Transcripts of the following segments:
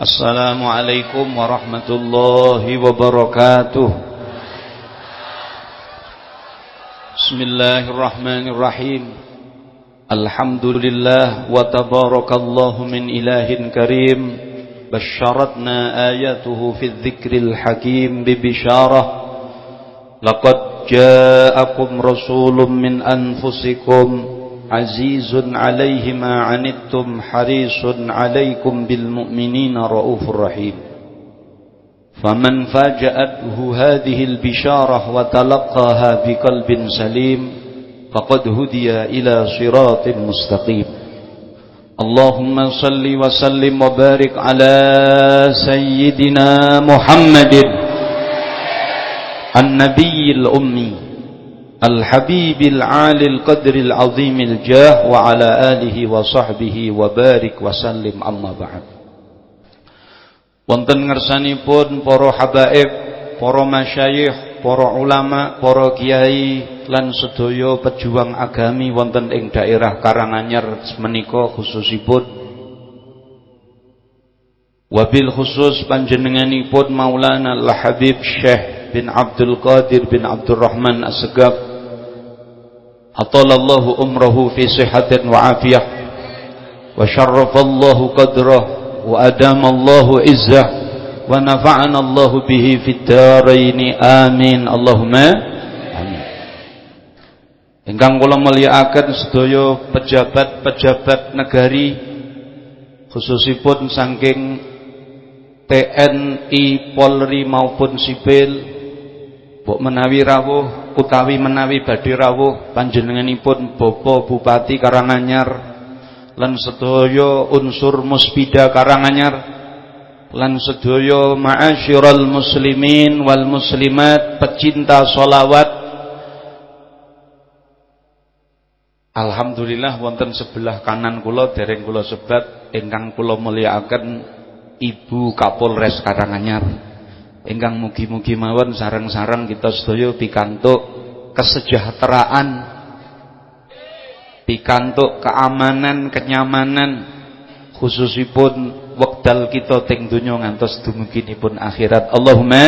السلام عليكم ورحمة الله وبركاته بسم الله الرحمن الرحيم الحمد لله وتبارك الله من إله كريم بشرتنا آياته في الذكر الحكيم عزيز عليه ما عنتم حريص عليكم بالمؤمنين رؤوف رحيم. فمن فاجأته هذه البشارة وتلقاها بقلب سليم فقد هدي إلى صراط مستقيم. اللهم صل وسلم وبارك على سيدنا محمد النبي الأمي. الحبيب العالي القدر العظيم الجاه وعلى آله وصحبه وبارك وسلم أما بعد wonten ngersanipun para habaib, para masyayikh, para ulama, para kiai lan sedaya pejuang agami wonten ing daerah Karanganyar menika khususipun wabil khusus panjenenganipun Maulana Al-Habib Syekh bin Abdul Qadir bin Abdul Rahman As-Segaf. Atalallahu umrahu fi sihatin wa afiyah. Wa syarrafallahu qadrah. Wa adamallahu izzah. Wa nafa'ana Allahu bihi fid daraini. Amin. Allahumma amin. Ingkang kula mulyakaken sedaya pejabat-pejabat negari khususipun saking TNI Polri maupun sipil Bok menawi rawuh utawi menawi badhe rawuh panjenenganipun Bapak Bupati Karanganyar lan sedaya unsur Muspida Karanganyar lan sedaya ma'asyiral muslimin wal muslimat pecinta solawat Alhamdulillah wonten sebelah kanan kula dereng kula sebat ingkang kula mulyakaken Ibu Kapolres Karanganyar ingkang mugi-mugi mawon sarang-sarang kita sedaya pikantuk kesejahteraan pikantuk keamanan kenyamanan khususipun wekdal kita teng donya ngantos dumuginipun akhirat. Allahumma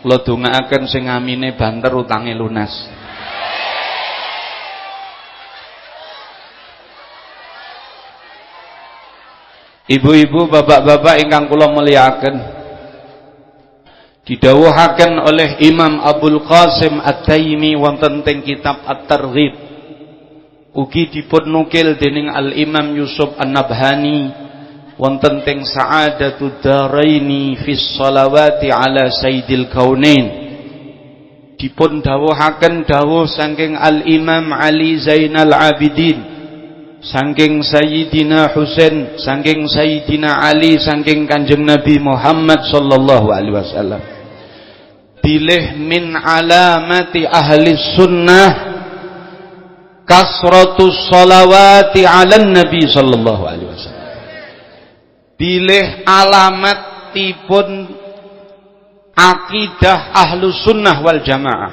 kula dongaaken sing amine banter utange lunas. Ibu-ibu, bapak-bapak ingkang kula mulyakaken didawuhaken oleh Imam Abdul Qasim At-Taimi wonten teng kitab At-Targhib. Ugi dipun nukil dening Al-Imam Yusuf An-Nabhani wonten teng Sa'adatud Daraini fi sholawati ala Sayyidil Kaunain. Dipun dawuhaken dawuh saking Al-Imam Ali Zainal Abidin saking Sayyidina Husain saking Sayyidina Ali saking Kanjeng Nabi Muhammad sallallahu alaihi wasallam pilih min alamati ahli sunnah. Kasratus salawati ala nabi sallallahu alaihi wasallam. Pilih alamat tipun akidah ahlu sunnah wal jamaah.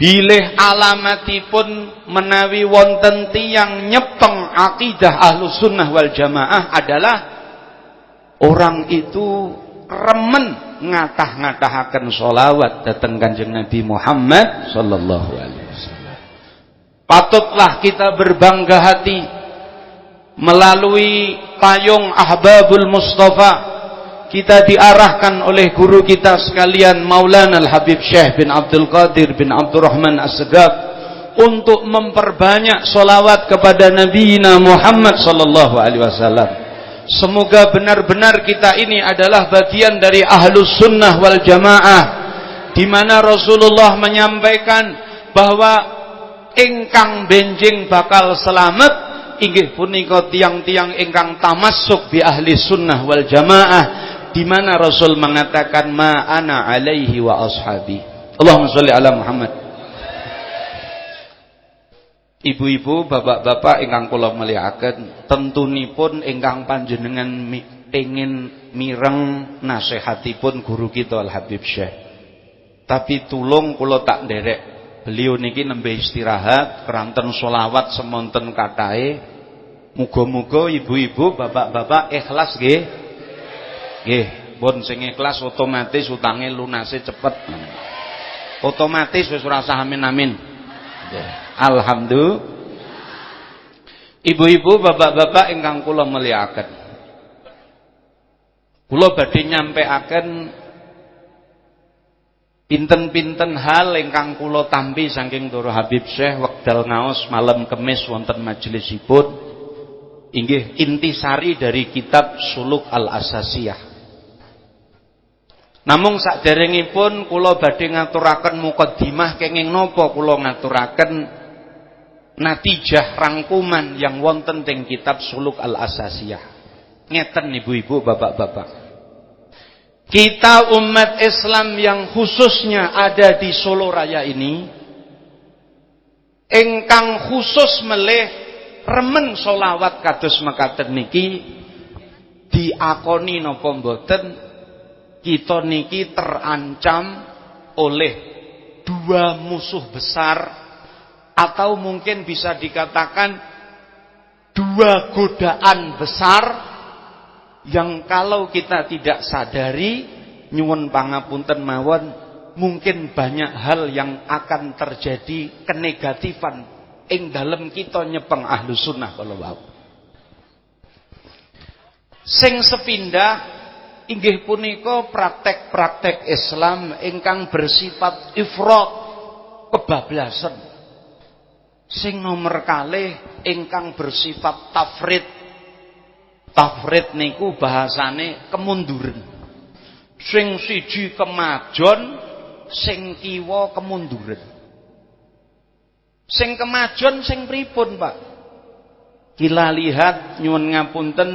Bilih alamatipun menawi wonten tiyang nyepeng akidah ahlu sunnah wal jamaah adalah orang itu remen ngatah-ngatahaken solawat datang kanjeng Nabi Muhammad sallallahu alaihi wasallam. Patutlah kita berbangga hati melalui payung Ahbabul Mustafa kita diarahkan oleh guru kita sekalian Maulana Al-Habib Syekh bin Abdul Qadir bin Abdurrahman As-Segaf untuk memperbanyak solawat kepada Nabi Muhammad sallallahu alaihi wasallam Semoga benar-benar kita ini adalah bagian dari ahlus sunnah wal jamaah di mana Rasulullah menyampaikan bahwa ingkang benjing bakal selamat inggih punika tiang-tiang ingkang tamasuk bi ahli sunnah wal jamaah di mana Rasul mengatakan ma ana alaihi wa ashabi. Allahumma sholli ala Muhammad Ibu-ibu, bapak-bapak ingkang kula mulyakaken, tentunipun ingkang panjenengan ingin mireng nasihatipun guru kita Al Habib Syekh. Tapi tulung kula tak nderek. Beliau niki nembe istirahat, keranten solawat semonten katahe. Muga-muga ibu-ibu, bapak-bapak ikhlas nggih. Nggih, pun sing ikhlas otomatis utange lunase cepet. Otomatis wis ora amin-amin. Alhamdulillah. Ibu-ibu, bapak-bapak ingkang kula mulyakaken. Kula badhe nyampeaken pinten-pinten hal ingkang kula tampi saking Doro Habib Syekh wekdal ngaos malam Kemis wonten majelisipun inggih intisari dari kitab Suluk Al-Asasiyah. Namung saderengipun kula badhe ngaturaken mukadimah kenging napa kula ngaturaken natijah rangkuman yang wonten teng kitab Suluk Al-Asasiyah. Ngeten ibu-ibu, bapak-bapak. Kita umat Islam yang khususnya ada di Solo Raya ini engkang khusus melih remen solawat kados mekaten niki diakoni napa mboten kita niki terancam oleh dua musuh besar atau mungkin bisa dikatakan dua godaan besar yang kalau kita tidak sadari nyuwun pangapunten mawon mungkin banyak hal yang akan terjadi kenegatifan ing dalem kita nyepeng ahlu sunnah kalau wau. Sing sepindah inggih punika praktek-praktek Islam ingkang bersifat ifrat kebablasan. Sing nomor kalih ingkang bersifat tafrid. Tafrid niku bahasane kemunduran. Sing siji kemajon, sing kiwa kemunduran. Sing kemajon sing pripun, Pak? Kila lihat nyuwun ngapunten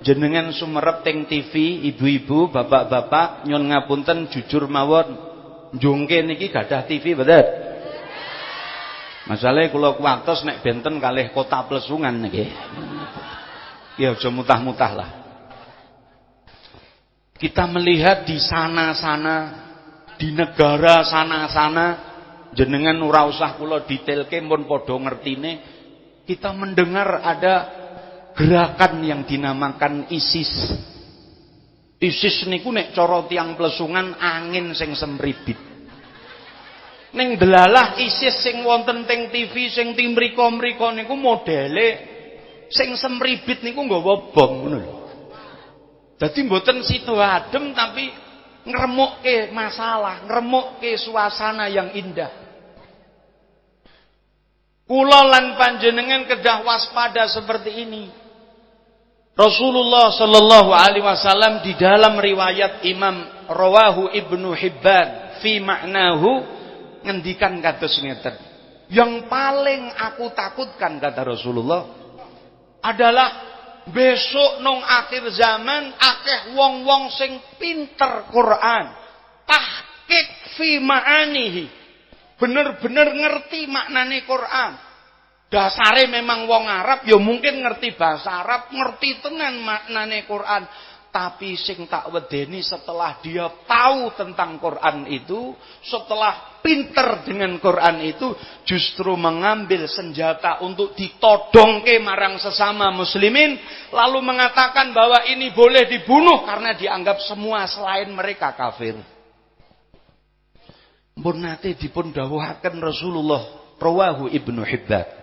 jenengan sumerep teng TV, ibu-ibu, bapak-bapak, nyuwun ngapunten jujur mawon. Jungke niki gadah TV betul? Masalahnya kula kuwatos nek benten kalih kota plesungan niki. Ya aja mutah-mutah lah. Kita melihat di sana-sana, di negara sana-sana jenengan ora usah kula detailke pun padha ngertine kita mendengar ada gerakan yang dinamakan ISIS. ISIS niku nek cara tiang plesungan angin sing semribit. Ning delalah ISIS sing wonten teng TV sing tim mriko-mriko niku modele sing semribit niku nggawa bom ngono lho. Dadi mboten situ adem tapi ngremukke masalah, ngremukke suasana yang indah. Kula lan panjenengan kedah waspada seperti ini. Rasulullah sallallahu alaihi wasallam di dalam riwayat Imam Rawahu Ibnu Hibban fi maknahu ngendikan kados ngeten. Yang paling aku takutkan kata Rasulullah adalah besok nong akhir zaman akeh wong-wong sing pinter Quran, tahqiq fi ma'anihi bener-bener ngerti maknane Quran. Dasare memang wong Arab ya mungkin ngerti bahasa Arab, ngerti tenan maknane Quran. Tapi sing tak wedeni setelah dia tahu tentang Quran itu, setelah pinter dengan Quran itu, justru mengambil senjata untuk ditodongke marang sesama muslimin, lalu mengatakan bahwa ini boleh dibunuh karena dianggap semua selain mereka kafir. Pun nate dipun dawuhaken Rasulullah rawahu Ibnu Hibban.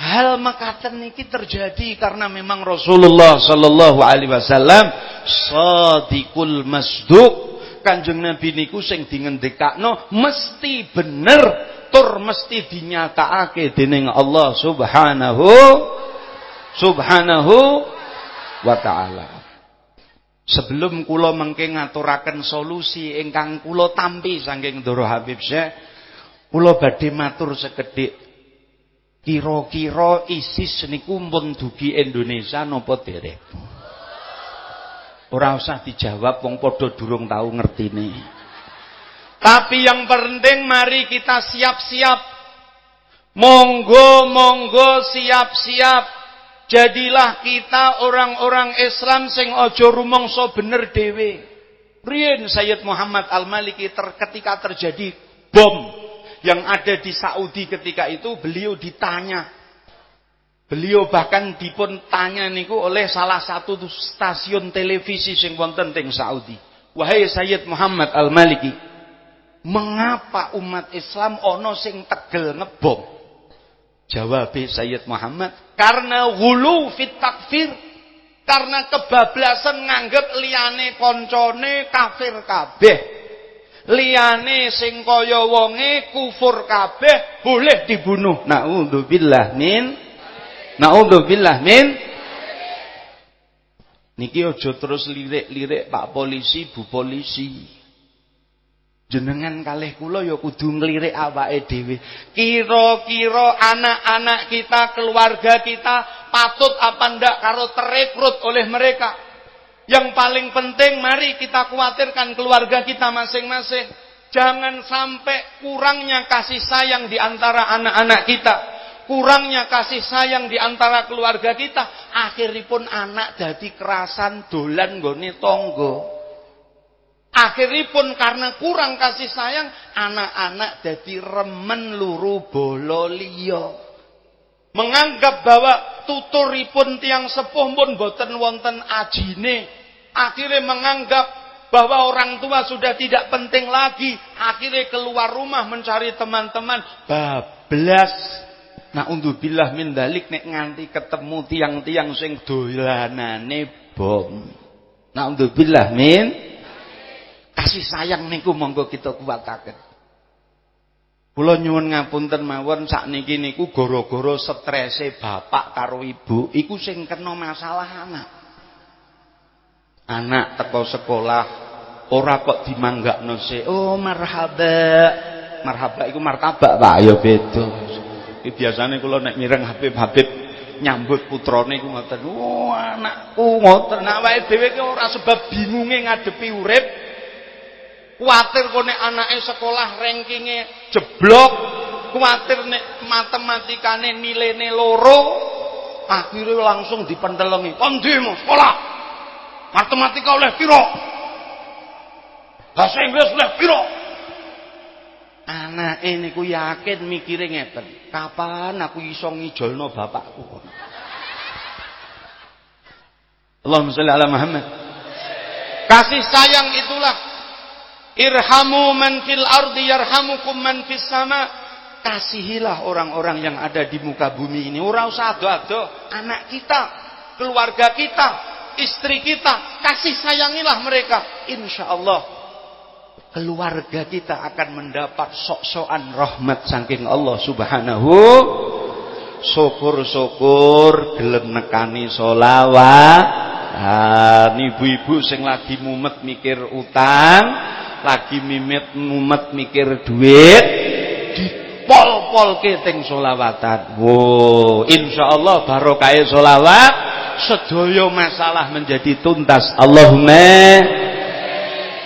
Hal makaten niki terjadi karena memang Rasulullah sallallahu alaihi wasallam sadiqul masduq. Kanjeng Nabi niku sing dingendikakno mesti bener tur mesti dinyatakake dening Allah Subhanahu Subhanahu wa taala. Sebelum kula mengke ngaturaken solusi ingkang kula tampi saking Ndoro Habib Syekh, kula badhe matur sekedhik. Kira-kira ISIS niku pun dugi Indonesia napa derek? Ora usah dijawab wong padha durung tau ngertine. Tapi yang penting mari kita siap-siap. Monggo monggo siap-siap Jadilah kita orang-orang Islam sing ojo rumangsa bener dhewe. Riyen Sayyid Muhammad Al-Maliki ter, ketika terjadi bom yang ada di Saudi ketika itu beliau ditanya Beliau bahkan dipun tanya niku oleh salah satu stasiun televisi sing wonten teng Saudi. Wahai Sayyid Muhammad Al-Maliki, mengapa umat Islam ono sing tegel ngebom? Jawab Sayyid Muhammad, karena hulu fit takfir. Karena kebablasan nganggep liyane koncone kafir kabeh. Liyane sing kaya wonge kufur kabeh boleh dibunuh. Nauzubillah min Naudzubillah min Niki aja terus lirik-lirik Pak polisi, Bu polisi. Jenengan kalih kula ya kudu nglirik awake dhewe. Kira-kira anak-anak kita, keluarga kita patut apa ndak karo terekrut oleh mereka. Yang paling penting mari kita khawatirkan keluarga kita masing-masing. Jangan sampai kurangnya kasih sayang di antara anak-anak kita kurangnya kasih sayang di antara keluarga kita, akhiripun anak jadi kerasan dolan tonggo. Akhiripun karena kurang kasih sayang, anak-anak jadi remen luru bolo liya. Menganggap bahwa tuturipun tiang sepuh pun boten wonten ajine. Akhirnya menganggap bahwa orang tua sudah tidak penting lagi. Akhirnya keluar rumah mencari teman-teman. Bablas Naudzubillah min dalik nek nganti ketemu tiang-tiang sing dolanane bom. Naudzubillah min kasih sayang niku monggo kita kuwataken. Kula nyuwun ngapunten mawon sakniki niku gara-gara strese bapak karo ibu iku sing kena masalah anak. Anak teko sekolah ora kok dimanggakno se. Oh marhaba. Marhaba iku martabak Pak ya beda. Iki biasane kula nek mireng Habib-habib nyambut putrane iku ngoten. Oh, anakku ngoten. Awake dhewe ki ora sebab bingunge ngadepi urip. Kuatir kok nek anake sekolah rankinge jeblok, kuatir nek matematikane nilene loro, akhirnya langsung dipentelengi. Kon sekolah? Matematika oleh piro? Bahasa Inggris oleh piro? Ini ku yakin mikire ngeten. Kapan aku iso ngijolno bapakku? Allahumma sholli ala Muhammad. Kasih sayang itulah irhamu man fil ardi yarhamukum man fis sama. Kasihilah orang-orang yang ada di muka bumi ini. Ora usah ado-ado anak kita, keluarga kita, istri kita, kasih sayangilah mereka. Insyaallah keluarga kita akan mendapat sok-sokan rahmat saking Allah Subhanahu. Syukur-syukur gelem nekani solawat nah, ibu-ibu sing lagi mumet mikir utang lagi mimit mumet mikir duit dipol-pol keting solawatan wow insyaallah barokah solawat sedaya masalah menjadi tuntas. Allahumma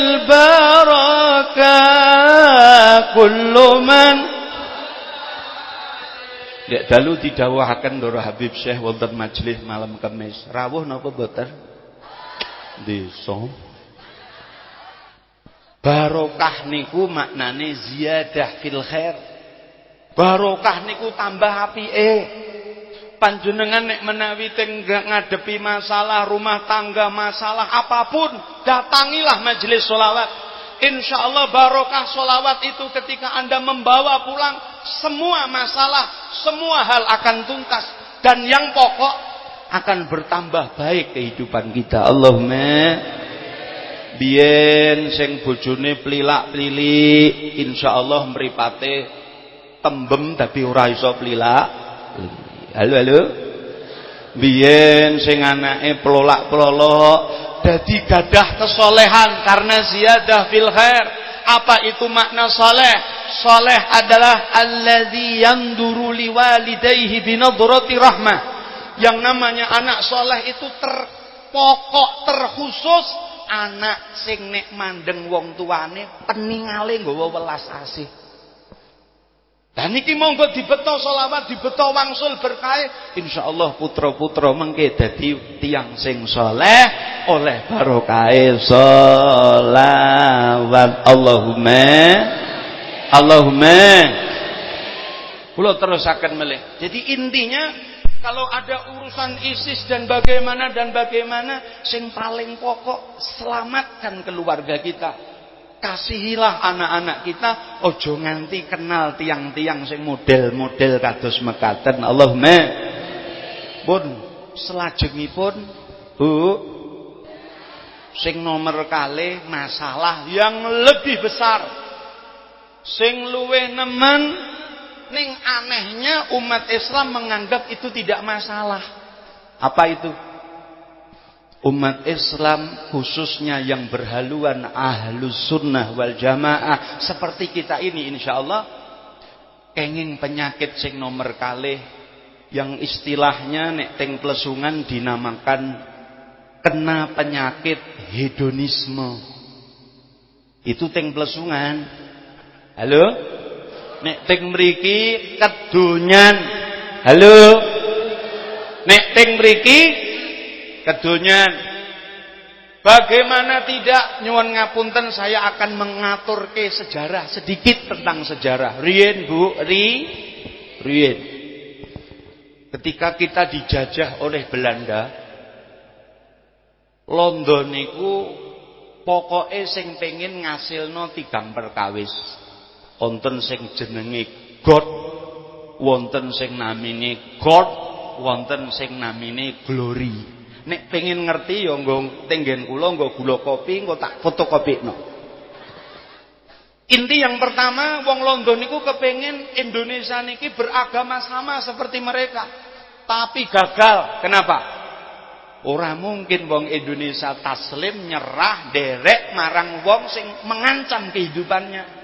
البركة كل من Dek dalu didhawuhaken Ndoro Habib Syekh wonten majelis malam Kamis. Rawuh napa boten? Desa. Barokah niku maknane ziyadah fil khair. Barokah niku tambah apike panjenengan nek menawi tenggang ngadepi masalah rumah tangga, masalah apa pun, datangilah majelis solawat. Insya Allah barokah solawat itu ketika anda membawa pulang semua masalah, semua hal akan tuntas dan yang pokok akan bertambah baik kehidupan kita. Allahumma bien sing bojone plilak-plili insyaallah mripate tembem tapi ora iso plilak. Halo halo. Biyen sing anake pelolak-pelolok dadi gadah kesolehan karena ziyadah fil khair. Apa itu makna soleh? Soleh adalah alladzi yanduru liwalidayhi binadrati rahmah. yang namanya anak soleh itu terpokok terkhusus anak sing nek mandeng wong tuane peningale nggawa welas asih dan niki monggo dibeto selawat, dibeto wangsul berkah, insyaallah putra-putra mengke dadi tiang sing soleh oleh barokah selawat. Allahumma Allahumma Kula terusaken melih. Jadi intinya kalau ada urusan ISIS dan bagaimana dan bagaimana sing paling pokok selamatkan keluarga kita kasihilah anak-anak kita ojo nganti kenal tiang-tiang sing model-model kados mekaten. Allahumma. Pun selajengipun Bu sing nomor kali masalah yang lebih besar. Sing luwe nemen ning anehnya umat Islam menganggap itu tidak masalah. Apa itu umat Islam khususnya yang berhaluan ahlus sunnah wal jamaah seperti kita ini insya Allah kenging penyakit sing nomor kalih yang istilahnya nek teng plesungan dinamakan kena penyakit hedonisme. Itu teng plesungan. Halo? Nek teng mriki kedunyan halo? Nek teng mriki kedonyan Bagaimana tidak nyuwun ngapunten saya akan mengatur ke sejarah sedikit tentang sejarah. Rien Bu, ri rien. Ketika kita dijajah oleh Belanda, London niku pokoke sing pengin ngasilno tigang perkawis. Wonten sing jenenge God, wonten sing namine God, wonten sing namine glory. Nek pengen ngerti ya nggo tenggen kula nggo gula kopi nggo tak fotokopikno. Inti yang pertama wong London niku kepengin Indonesia niki beragama sama seperti mereka. Tapi gagal. Kenapa? Ora mungkin wong Indonesia taslim nyerah derek marang wong sing mengancam kehidupannya.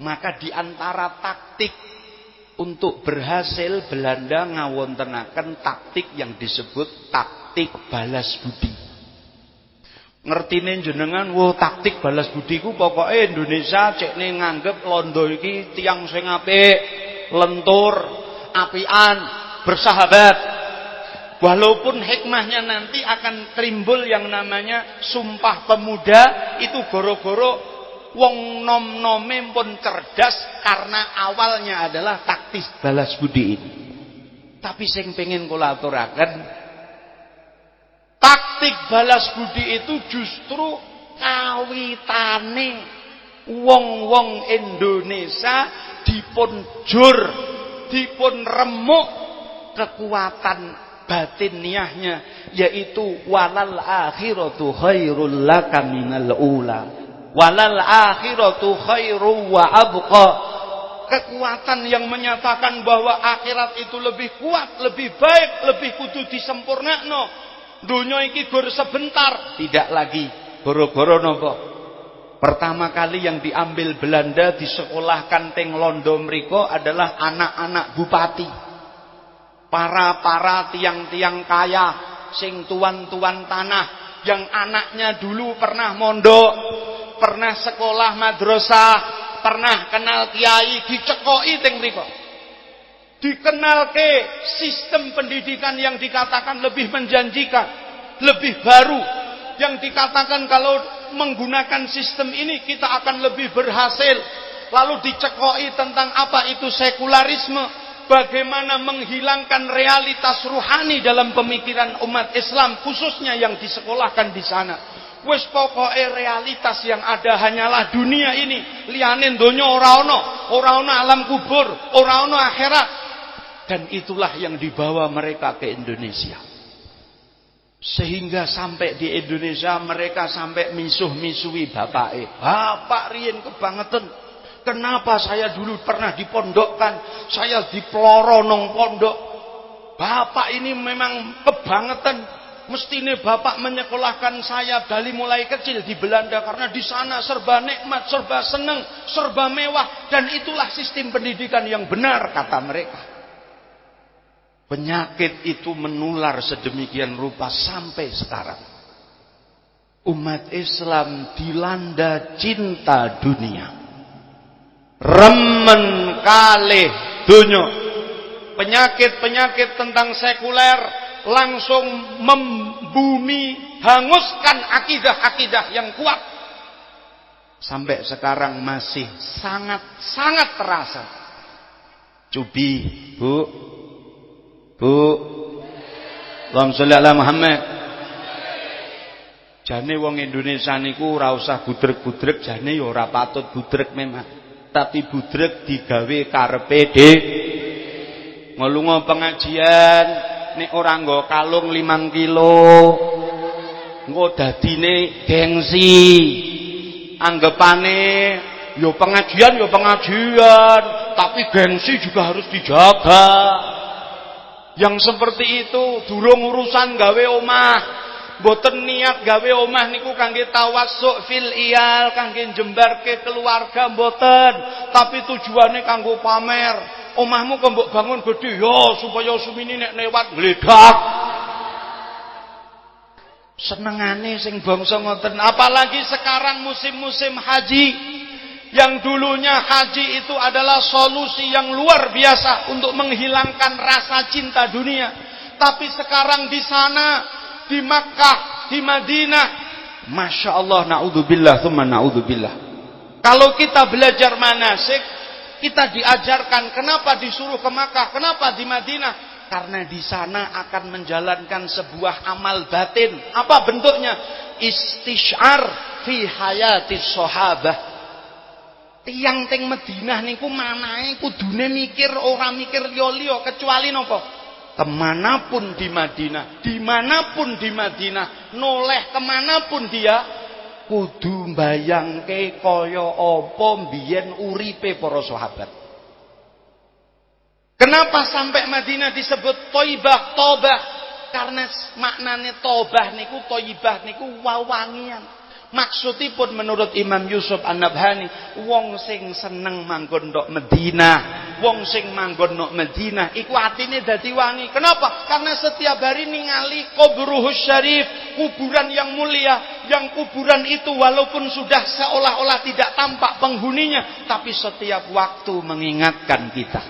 Maka di antara taktik untuk berhasil Belanda ngawontenaken taktik yang disebut taktik balas budi. Ngertine jenengan, wah taktik balas budi ku pokoke Indonesia cekne nganggep londo iki tiang sing apik, lentur, apian, bersahabat. Walaupun hikmahnya nanti akan timbul yang namanya sumpah pemuda itu goro-goro wong nom-nome pun cerdas karena awalnya adalah taktis balas budi ini. Tapi sing pengen kula aturaken taktik balas budi itu justru kawitane wong-wong Indonesia dipun jur, dipun remuk kekuatan batiniahnya yaitu walal akhiratu khairul laka minal ula walal akhiratu khairu wa abqa kekuatan yang menyatakan bahwa akhirat itu lebih kuat, lebih baik, lebih kudu disempurnakno. Dunia iki gur sebentar, tidak lagi. Goro-goro nopo. Pertama kali yang diambil Belanda disekolahkan teng Londo mriko adalah anak-anak bupati. Para-para tiang-tiang kaya, sing tuan-tuan tanah yang anaknya dulu pernah mondok, pernah sekolah madrasah, pernah kenal kiai dicekoi teng mriku. Dikenalke sistem pendidikan yang dikatakan lebih menjanjikan, lebih baru, yang dikatakan kalau menggunakan sistem ini kita akan lebih berhasil. Lalu dicekoi tentang apa itu sekularisme, bagaimana menghilangkan realitas ruhani dalam pemikiran umat Islam khususnya yang disekolahkan di sana. Wis pokoke realitas yang ada hanyalah dunia ini. Liyane donya ora ana, ora ana alam kubur, ora ana akhirat. Dan itulah yang dibawa mereka ke Indonesia. Sehingga sampai di Indonesia mereka sampai misuh-misuhi bapake. Bapak riyen kebangetan. Kenapa saya dulu pernah dipondokkan, saya dipeloro nong pondok. Bapak ini memang kebangetan Mestine bapak menyekolahkan saya dari mulai kecil di Belanda karena di sana serba nikmat, serba senang, serba mewah dan itulah sistem pendidikan yang benar kata mereka. Penyakit itu menular sedemikian rupa sampai sekarang. Umat Islam dilanda cinta dunia. Remen kalih dunia. Penyakit-penyakit tentang sekuler langsung membumi, hanguskan akidah-akidah yang kuat. Sampai sekarang masih sangat-sangat terasa. Cubi, Bu, Bu. Allahumma sholli ala Muhammad. Jane wong Indonesia niku ora usah budrek-budrek, jane ya ora patut budrek memang. Tapi budrek digawe karepe de. Ngelunga pengajian nek ora nggo kalung 5 kilo. Engko dadine gengsi. Anggapane yo pengajian yo pengajian, tapi gengsi juga harus dijaga. Yang seperti itu durung urusan gawe omah. Boten niat gawe omah niku kangge tawassuk fil iyal, kangge jembarke keluarga boten, tapi tujuannya kanggo pamer. Omahmu kok mbok bangun gede ya supaya sumini nek lewat gledak. Senengane sing bangsa ngoten, apalagi sekarang musim-musim haji yang dulunya haji itu adalah solusi yang luar biasa untuk menghilangkan rasa cinta dunia. Tapi sekarang di sana, di Makkah, di Madinah, Masya Allah, na'udzubillah, thumma na'udzubillah. Kalau kita belajar manasik, kita diajarkan kenapa disuruh ke Makkah, kenapa di Madinah. Karena di sana akan menjalankan sebuah amal batin. Apa bentuknya? Istishar fi hayati sahabah tiang teng Madinah niku manae kudune mikir orang mikir liya kecuali nopo ke mana pun di Madinah di mana pun di Madinah noleh ke mana pun dia kudu mbayangke kaya apa uripe para sahabat. Kenapa sampai Madinah disebut Toibah Tobah karena maknanya Tobah niku Toibah niku wawangian Maksudipun menurut Imam Yusuf An-Nabhani, wong sing seneng manggon ndok Medina, wong sing manggon ndok Medina iku atine dadi wangi. Kenapa? Karena setiap hari ningali kubruhus syarif, kuburan yang mulia, yang kuburan itu walaupun sudah seolah-olah tidak tampak penghuninya, tapi setiap waktu mengingatkan kita.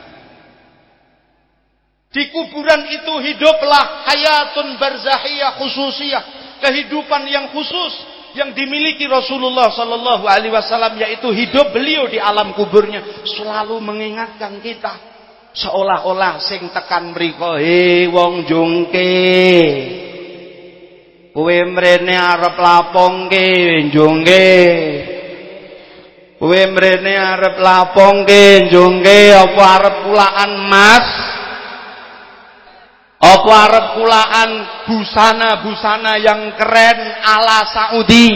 Di kuburan itu hiduplah hayatun barzahiyah khususiyah, kehidupan yang khusus yang dimiliki Rasulullah Sallallahu Alaihi Wasallam yaitu hidup beliau di alam kuburnya selalu mengingatkan kita seolah-olah sing tekan mriko he wong jungke. Kowe mrene arep lapongke jungke. Kowe mrene arep lapongke jungke apa arep kulaan mas apa arep kulaan busana-busana yang keren ala Saudi?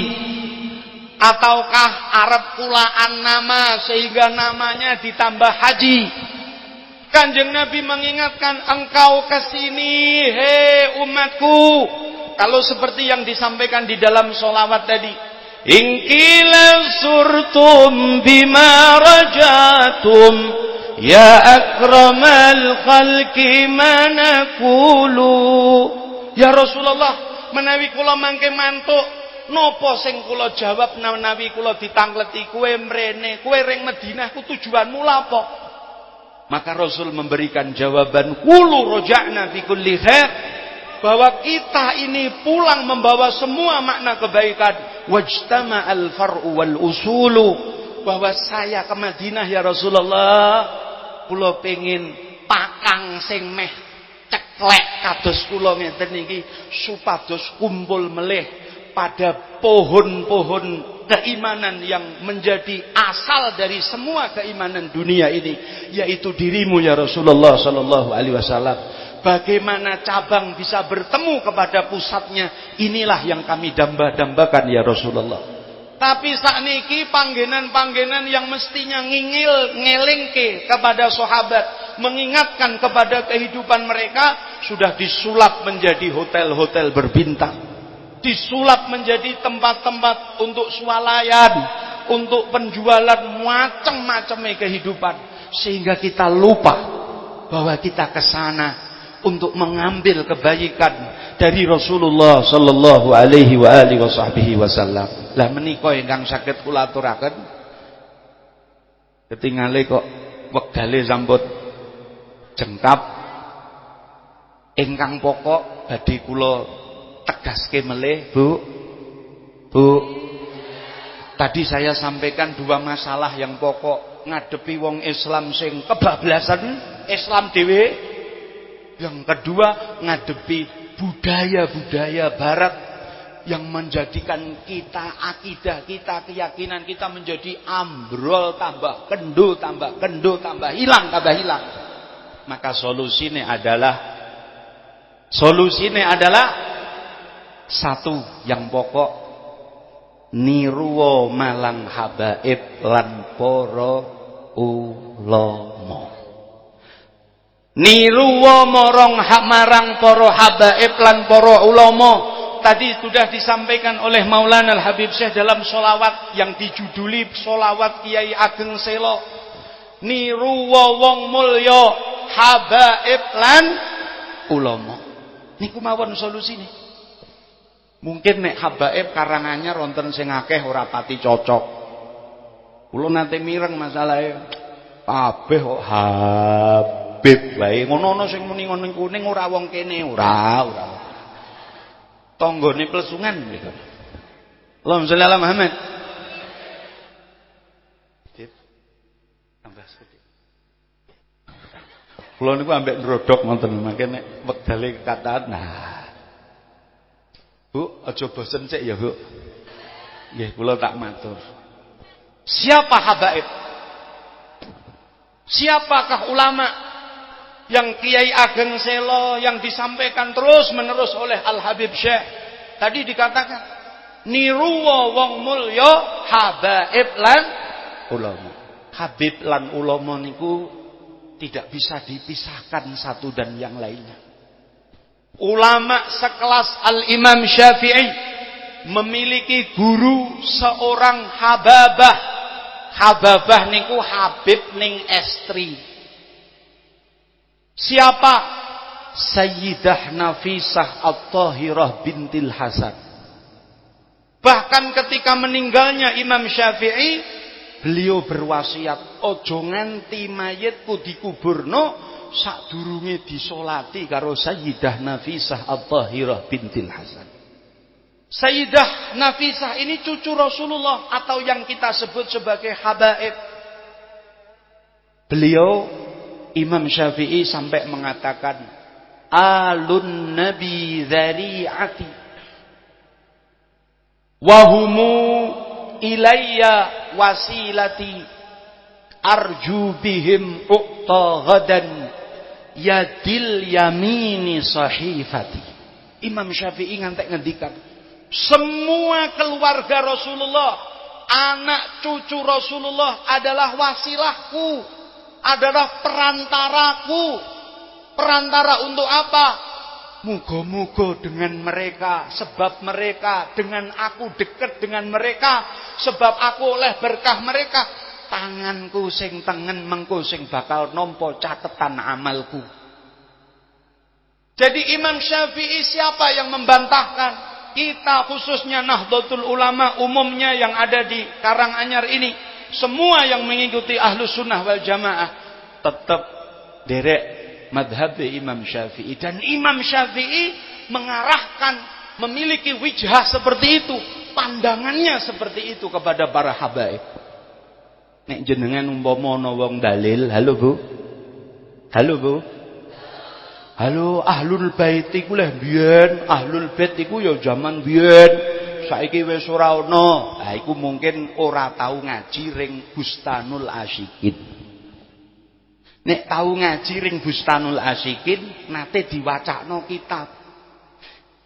Ataukah arep kulaan nama sehingga namanya ditambah haji? Kanjeng Nabi mengingatkan engkau ke sini, hei umatku. Kalau seperti yang disampaikan di dalam solawat tadi. Ingkila surtum bima rajatum. Ya akramal khalqi manakulu. Ya Rasulullah menawi kula mangke mantuk napa sing kula jawab menawi kula ditangleti kowe mrene kowe ring Madinah ku tujuanmu lapo maka Rasul memberikan jawaban kulu roja'na fi kulli bahwa kita ini pulang membawa semua makna kebaikan wajtama al far'u wal usulu bahwa saya ke Madinah ya Rasulullah. Kula pengin pakang sing meh ceklek kados kula ngeten niki supados kumpul melih pada pohon-pohon keimanan yang menjadi asal dari semua keimanan dunia ini yaitu dirimu ya Rasulullah sallallahu alaihi wasallam bagaimana cabang bisa bertemu kepada pusatnya? Inilah yang kami damba-dambakan ya Rasulullah. Tapi sakniki panggenan-panggenan yang mestinya ngingil ngelingke kepada sahabat, mengingatkan kepada kehidupan mereka sudah disulap menjadi hotel-hotel berbintang. Disulap menjadi tempat-tempat untuk swalayan, untuk penjualan macam-macam kehidupan. Sehingga kita lupa bahwa kita ke sana untuk mengambil kebaikan dari Rasulullah sallallahu alaihi wa alihi wasallam. Lah menika ingkang saged kula aturaken ketingale kok wegale sampun jengkap ingkang pokok badhe kula tegaske melih Bu Bu Tadi saya sampaikan dua masalah yang pokok ngadepi wong Islam sing kebablasan Islam dhewe. Yang kedua ngadepi budaya-budaya barat yang menjadikan kita akidah kita, keyakinan kita menjadi ambrol tambah kendo tambah kendo tambah hilang tambah hilang. Maka solusinya adalah solusinya adalah satu yang pokok niruwa malang habaib lan para ulama niruwa marang marang para habaib lan para ulama. Tadi sudah disampaikan oleh Maulana Al Habib Syekh dalam solawat yang dijuduli solawat Kiai Ageng Selo niruwa wong mulya habaib lan ulama. Niku mawon solusine. Mungkin nek habaib karangannya ronten sing akeh ora cocok. Kula nanti mireng masalahe. Kabeh kok Habib wae. Ngono-ngono sing muni ngono kuning ora wong kene, ora, ora. Tanggane plesungan gitu. Allahumma sholli ala Muhammad. Tambah sedikit. Kula niku ambek ndrodok ngoten mangke nek wektale kataan nah Bu, aja bosen cek ya, Bu. Nggih, kula tak matur. Siapa habaib? Siapakah ulama yang Kiai Ageng Selo yang disampaikan terus menerus oleh Al Habib Syekh? Tadi dikatakan niruwa wong mulya habaib lan ulama. Habib lan ulama niku tidak bisa dipisahkan satu dan yang lainnya ulama sekelas Al-Imam Syafi'i memiliki guru seorang hababah. Hababah niku Habib ning estri. Siapa? Sayyidah Nafisah At-Tahirah bintil Hasan. Bahkan ketika meninggalnya Imam Syafi'i, beliau berwasiat, ojo nganti mayitku dikuburno sadurunge disolati karo Sayyidah Nafisah At-Tahirah bintil Hasan. Sayyidah Nafisah ini cucu Rasulullah atau yang kita sebut sebagai habaib. Beliau Imam Syafi'i sampai mengatakan alun nabi dzari'ati wahumu ilayya wasilati arju bihim uqta ghadan yadil yamini sahifati. Imam Syafi'i ngantek ngendikan, semua keluarga Rasulullah, anak cucu Rasulullah adalah wasilahku, adalah perantaraku. Perantara untuk apa? Mugo-mugo dengan mereka, sebab mereka dengan aku dekat dengan mereka, sebab aku oleh berkah mereka, tanganku sing tengen mengko sing bakal nompo catatan amalku. Jadi Imam Syafi'i siapa yang membantahkan? Kita khususnya Nahdlatul Ulama umumnya yang ada di Karanganyar ini. Semua yang mengikuti Ahlus Sunnah wal Jamaah. Tetap derek madhab Imam Syafi'i. Dan Imam Syafi'i mengarahkan memiliki wijah seperti itu. Pandangannya seperti itu kepada para habaib. Nek jenengan umpama ana wong dalil, halo Bu. Halo Bu. Halo ahlul bait iku leh biyen, ahlul bait iku ya jaman biyen. Saiki wis ora ana. Ha iku mungkin ora tau ngaji ring Bustanul Asyikin. Nek tau ngaji ring Bustanul Asyikin nate diwacakno kitab.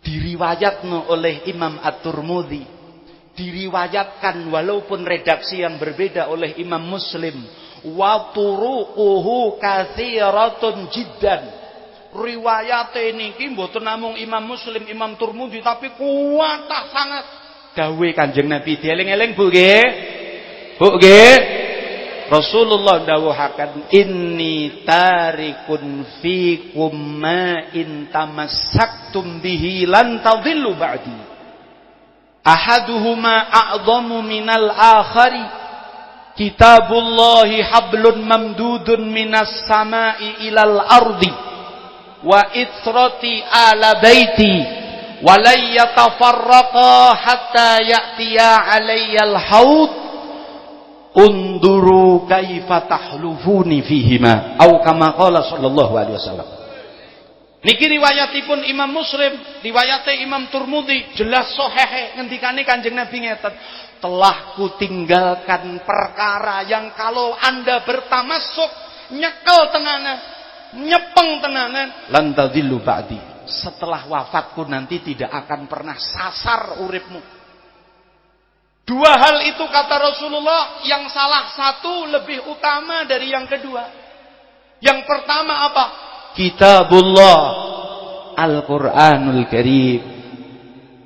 Diriwayatno oleh Imam At-Tirmidzi diriwayatkan walaupun redaksi yang berbeda oleh Imam Muslim wa turuquhu katsiratun jiddan riwayat ini mboten namung Imam Muslim Imam Turmudi tapi kuat sangat. Dawe Kanjeng Nabi dieling-eling Bu nggih. Bu nggih. Rasulullah dawuhaken inni tarikun fikum ma in tamassaktum bihi lan tadhillu ba'di. Ahaduhuma a'zamu minal akhari. Kitabullahi hablun mamdudun minas sama'i ilal ardi wa itrati ala baiti. Wa lan yatafarraqa hatta ya'tiya alayyal haud. Unduru kaifa tahlufuni fihima. Au kama qala sallallahu alaihi wasallam. Niki riwayatipun Imam Muslim, riwayate Imam Turmudi, jelas sahih ngendikane Kanjeng Nabi ngeten, telah kutinggalkan perkara yang kalau Anda bertamasuk nyekel tenanan, nyepeng tenanan, lan tadillu ba'di. Setelah wafatku nanti tidak akan pernah sasar uripmu. Dua hal itu kata Rasulullah yang salah satu lebih utama dari yang kedua. Yang pertama apa? Kitabullah Al-Quranul Karim.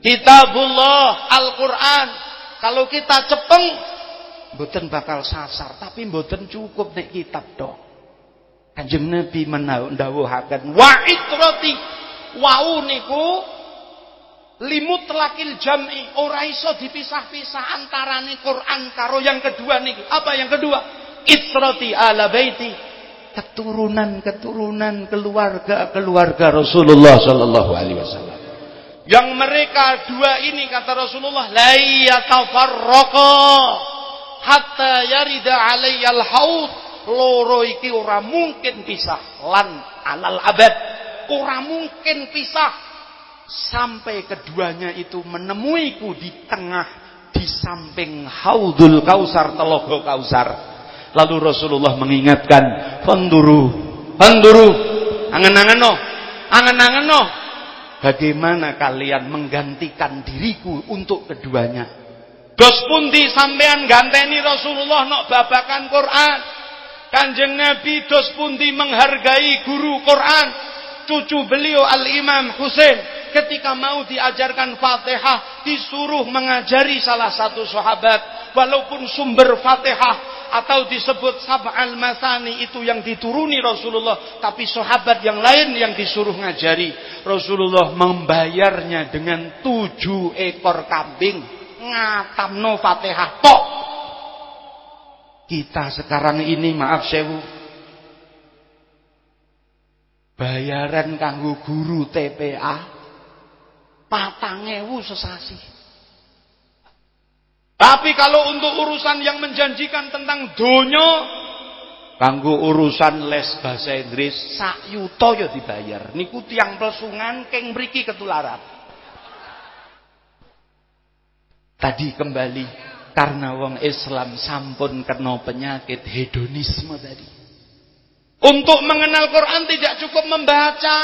Kitabullah Al-Quran. Kalau kita cepeng, mboten bakal sasar, tapi mboten cukup nek kitab dong. Kanjeng Nabi mendawuhaken wa itrati wau niku limut lakil jam'i. Ora iso dipisah-pisah antarane Quran karo yang kedua niki apa yang kedua? Itrati ala baiti keturunan-keturunan keluarga-keluarga Rasulullah sallallahu alaihi wasallam. Yang mereka dua ini kata Rasulullah la yatafarraqa hatta yarida alayyal haud loro iki ora mungkin pisah. Lan alal abad ora mungkin pisah. Sampai keduanya itu menemuiku di tengah di samping haudul kausar telogo kausar. Lalu Rasulullah mengingatkan fanduru fanduru angen-angen no angen-angen no. Bagaimana kalian menggantikan diriku untuk keduanya? Dos pundi sampean ganteni Rasulullah nok babakan Quran kanjeng Nabi dos pundi menghargai guru Quran cucu beliau Al-Imam Husain. Ketika mau diajarkan Fatihah disuruh mengajari salah satu sahabat. Walaupun sumber Fatihah atau disebut sab'al masani itu yang dituruni Rasulullah tapi sahabat yang lain yang disuruh ngajari. Rasulullah membayarnya dengan tujuh ekor kambing. Ngatamno Fatihah tok kita sekarang ini maaf sewu bayaran kanggo guru TPA patang ewu sesasi. Tapi kalau untuk urusan yang menjanjikan tentang donyo, kanggo urusan les bahasa Inggris sak yuto ya dibayar. Niku tiang pelsungan keng mriki ketularan. Tadi kembali karena wong Islam sampun kena penyakit hedonisme tadi. Untuk mengenal Quran tidak cukup membaca,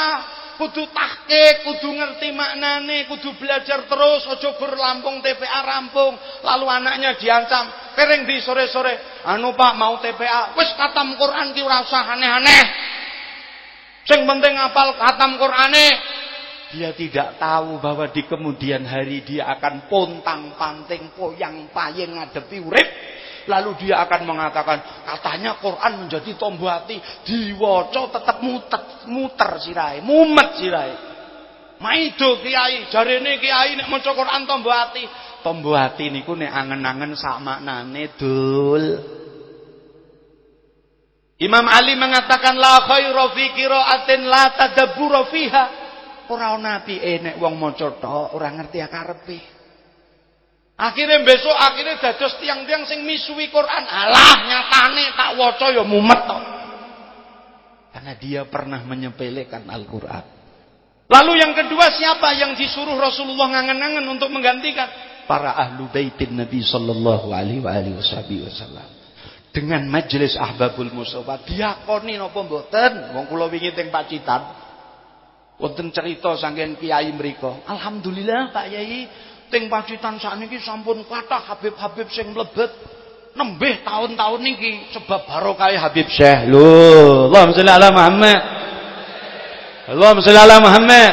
kudu tahqiq, kudu ngerti maknane, kudu belajar terus, aja gur lampung TPA rampung, lalu anaknya diancam, kering di sore-sore, anu Pak mau TPA, wis katam Quran ki ora usah aneh-aneh. Sing penting apal katam Qurane. Dia tidak tahu bahwa di kemudian hari dia akan pontang-panting poyang payeng ngadepi urip Lalu dia akan mengatakan, katanya Quran menjadi tombo hati, diwaca tetap muter, muter sirai, mumet sirai. Maido kiai, jarene kiai nek maca Quran tombo hati. Tombo hati niku nek angen-angen sak dul. Imam Ali mengatakan la khairu fi qiraatin la tadabbura fiha. Ora ana apike nek wong maca tok ora ngerti akarepe. Akhirnya besok akhirnya dados tiang-tiang sing misui Quran. Alah nyatane tak waca ya mumet. Karena dia pernah menyepelekan Al-Quran. Lalu yang kedua siapa yang disuruh Rasulullah ngangen-ngangen untuk menggantikan? Para ahlu baitin Nabi sallallahu alaihi wasallam. Dengan majelis ahbabul musawa diakoni napa mboten? Wong kula wingi teng Pacitan. Wonten cerita saking kiai mriku. Alhamdulillah Pak Yai Ting Pacitan sakniki sampun kathah Habib-habib sing mlebet nembih tahun-tahun niki sebab barokah Habib Syekh. Lho, Allahumma sholli ala Muhammad. Allahumma sholli ala Muhammad.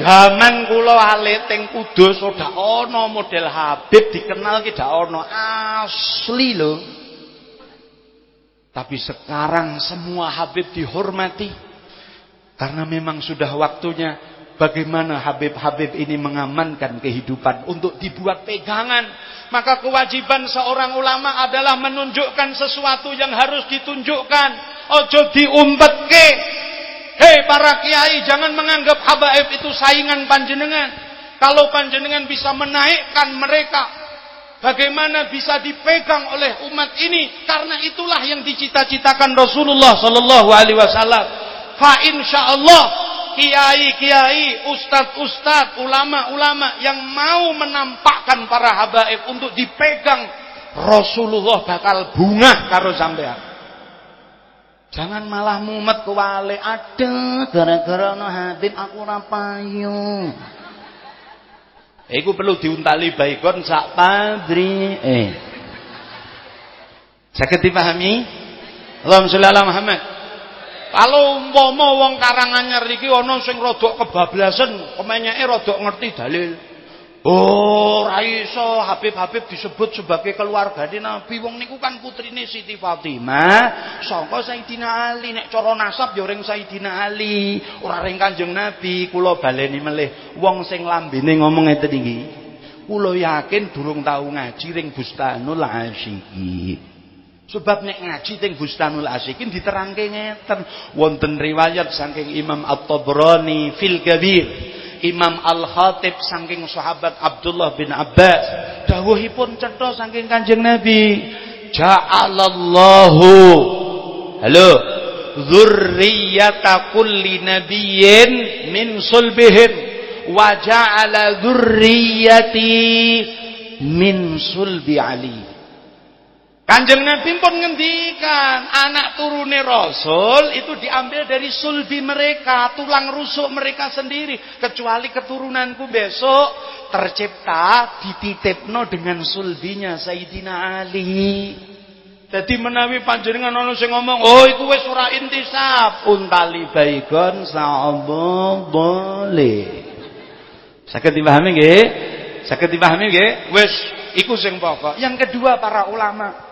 Zaman kula alit teng Kudus ora ana model Habib dikenal ki dak ana asli lho. Tapi sekarang semua Habib dihormati. Karena memang sudah waktunya bagaimana Habib-Habib ini mengamankan kehidupan untuk dibuat pegangan. Maka kewajiban seorang ulama adalah menunjukkan sesuatu yang harus ditunjukkan. Ojo diumpetke. Hei para kiai, jangan menganggap habaib itu saingan panjenengan. Kalau panjenengan bisa menaikkan mereka Bagaimana bisa dipegang oleh umat ini? Karena itulah yang dicita-citakan Rasulullah Sallallahu Alaihi Wasallam. Fa Allah kiai-kiai, ustad-ustad, ulama-ulama yang mau menampakkan para habaib untuk dipegang Rasulullah bakal bunga karo sampean. Jangan malah mumet kewale ada gara-gara no Habib aku ora payu. Iku perlu diuntali baikon sak padri. Eh. Saged dipahami? Allahumma sholli ala Muhammad. Kalau umpama wong Karanganyar iki ana sing rada kebablasan, kemenyeke rada ngerti dalil. Oh, ora iso Habib-habib disebut sebagai keluargane Nabi. Wong niku kan putrine Siti Fatimah, saka Sayyidina Ali. Nek cara nasab ya ring Sayyidina Ali, ora ring Kanjeng Nabi. Kula baleni melih, wong sing lambene ngomong ngeten iki. Kula yakin durung tau ngaji ring Bustanul Asyikin. Sebab nek ngaji teng Bustanul Asyikin diterangke ngeten, wonten riwayat saking Imam At-Tabrani fil Kabir. Imam Al-Khatib saking sahabat Abdullah bin Abbas dawuhipun cetha saking Kanjeng Nabi ja'alallahu halo dzurriyyata kulli nabiyyin min sulbihim wa ja'ala dzurriyyati min sulbi Ali Kanjeng Nabi pun ngendikan, anak turune Rasul itu diambil dari sulbi mereka, tulang rusuk mereka sendiri. Kecuali keturunanku besok tercipta dititipno dengan sulbinya Sayyidina Ali. Jadi menawi panjenengan ana sing ngomong, "Oh, iku wis ora intisab." Untali baigon sa'abo boleh. Saged dipahami nggih? Saged dipahami nggih? Wis iku sing pokok. Yang kedua para ulama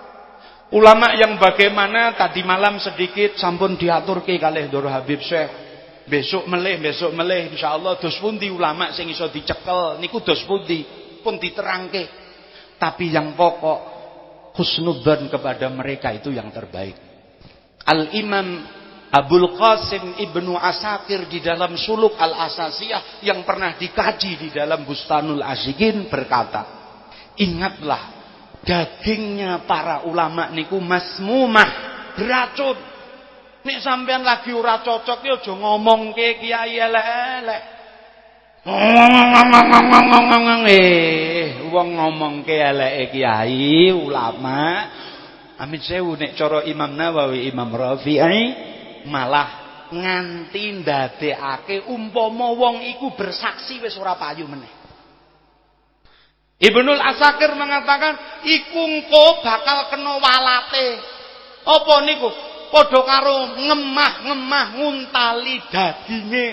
Ulama yang bagaimana tadi malam sedikit sampun diatur ke kalih Doro Habib Syekh. Besok melih, besok melih insyaallah dos pundi ulama sing iso dicekel niku dos pundi pun diterangke. Tapi yang pokok husnudzon kepada mereka itu yang terbaik. Al-Imam Abdul Qasim Ibnu Asakir di dalam Suluk Al-Asasiyah yang pernah dikaji di dalam Bustanul Asyikin berkata, "Ingatlah dagingnya para ulama niku masmumah beracun nek sampean lagi ora cocok ya aja ngomongke kiai elek-elek. Eh wong ngomongke eleke kiai ulama. Amin sewu nek cara Imam Nawawi Imam Rafi'i malah nganti ndadekake umpama wong iku bersaksi wis ora payu meneh Ibnul Asakir mengatakan iku engko bakal kena walate. Apa niku? Padha karo ngemah-ngemah nguntali daginge,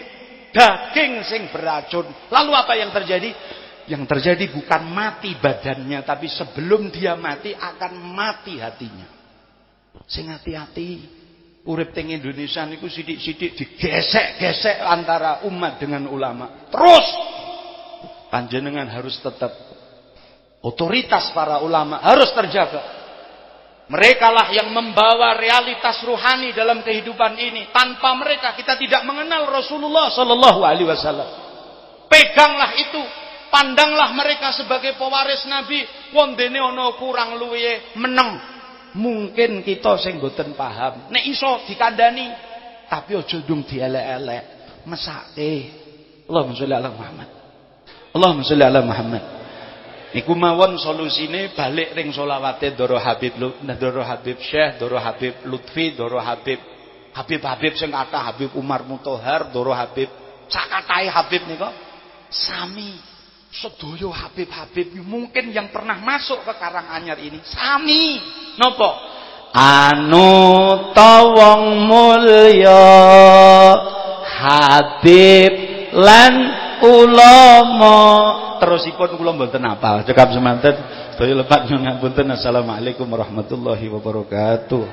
daging sing beracun. Lalu apa yang terjadi? Yang terjadi bukan mati badannya, tapi sebelum dia mati akan mati hatinya. Sing hati-hati. Urip teng Indonesia niku sidik-sidik digesek-gesek antara umat dengan ulama. Terus panjenengan harus tetap Otoritas para ulama harus terjaga. Mereka lah yang membawa realitas ruhani dalam kehidupan ini. Tanpa mereka kita tidak mengenal Rasulullah Sallallahu Alaihi Wasallam. Peganglah itu, pandanglah mereka sebagai pewaris Nabi. Wondene ono kurang luwe meneng. Mungkin kita sing boten paham. Nek iso dikandani, tapi ojo dung dielek-elek. Mesake. Allahumma sholli ala Muhammad. Allahumma sholli ala Muhammad. Iku mawon solusine balik ring solawate Doro Habib Doro Habib Syekh, Doro Habib Lutfi, Doro Habib Habib-habib sing kathah Habib Umar Mutohar, Doro Habib cakatai Habib nika. Sami sedaya Habib-habib mungkin yang pernah masuk ke Karanganyar ini. Sami nopo anu tawong mulya Habib lan ulama terusipun kula mboten apal. Cekap semanten sedaya lepat nyuwun ngapunten. Assalamualaikum warahmatullahi wabarakatuh.